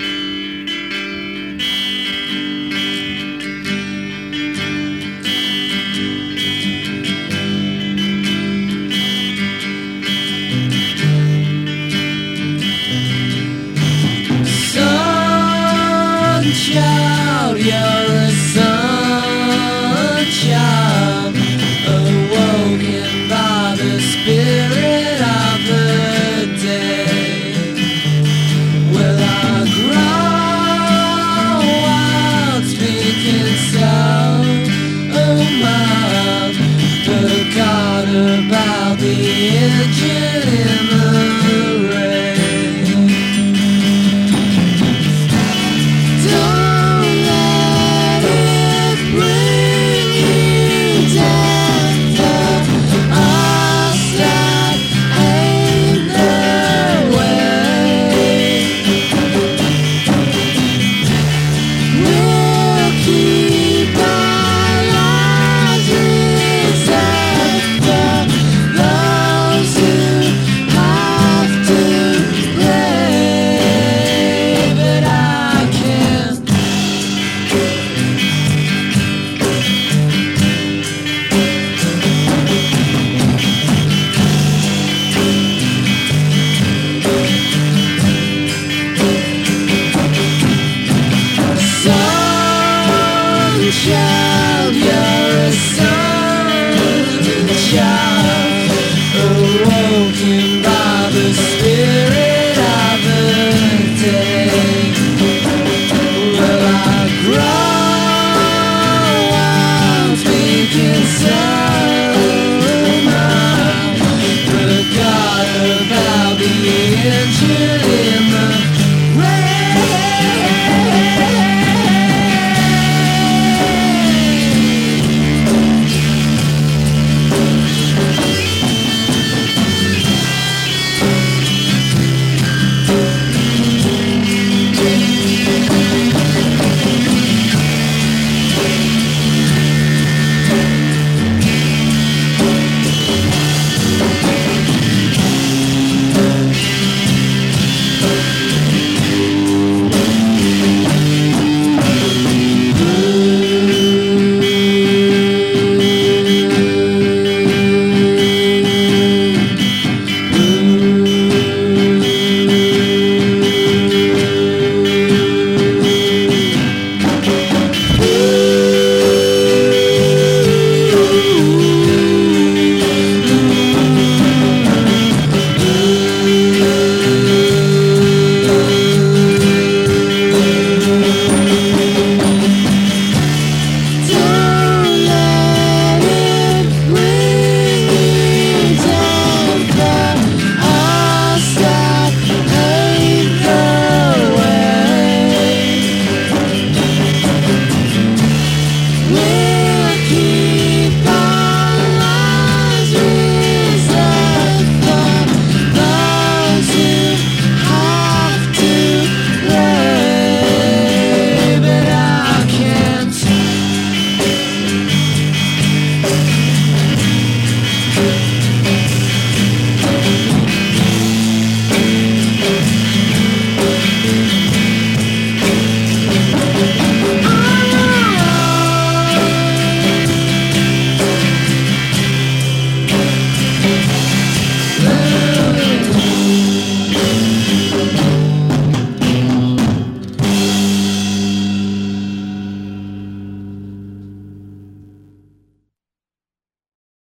you Yeah. child, you're a son, a child, awoken by the spirit of day. Will I grow so about the?